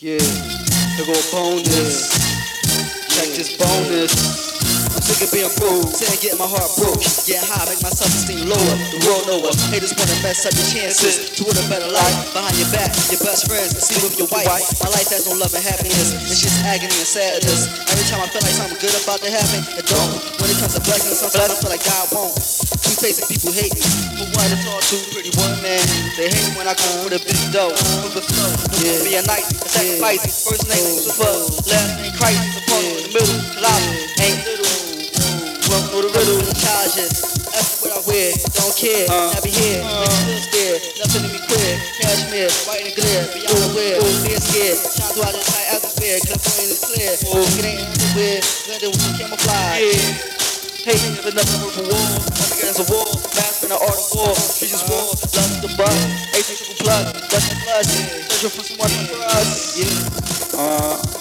Yeah, here go a bonus. Check this bonus. I'm sick of being broke, saying getting my heart broke. Get high, make my self-esteem lower. The world knower, haters wanna mess up your chances toward a better life. Behind your back, your best friends, see with your wife. My life has no love and happiness. It's just agony and sadness. Every time I feel like something good about to happen, it don't. When it comes to blessings, sometimes I feel like God won't. Two facing people hate me. For one, it's all too pretty one man. They hate me when I come with a big dough. With the flow, yeah. be a night, a sacrifice. First name Lucifer, last name Christ. The punk in the middle, collide, ain't little. Well, know the riddle, the charges. That's what I wear, don't care. Uh, I be here, uh, still scared. Nothing to be queer. Cashmere, white and clear, beyond aware. Being scared, shine through out the tight atmosphere. California is clear. It ain't everywhere. Blended with camouflage. Yeah. Hate never nothing but for war. Nothing against a war. Mastering the art of war. Is war. Love is the bus. Hate triple blood. That's the blood. Searching for someone us. Yeah. Uh.